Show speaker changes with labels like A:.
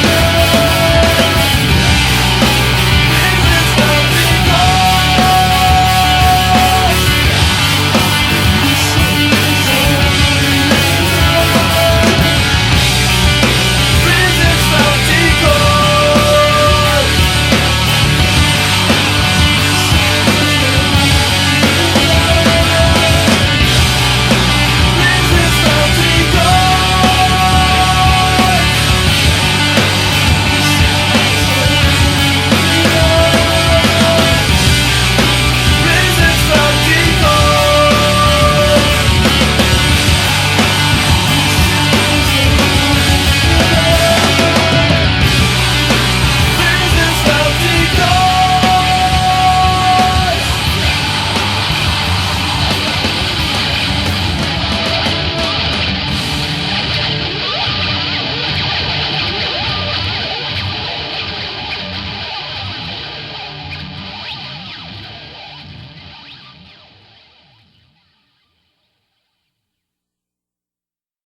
A: Yeah.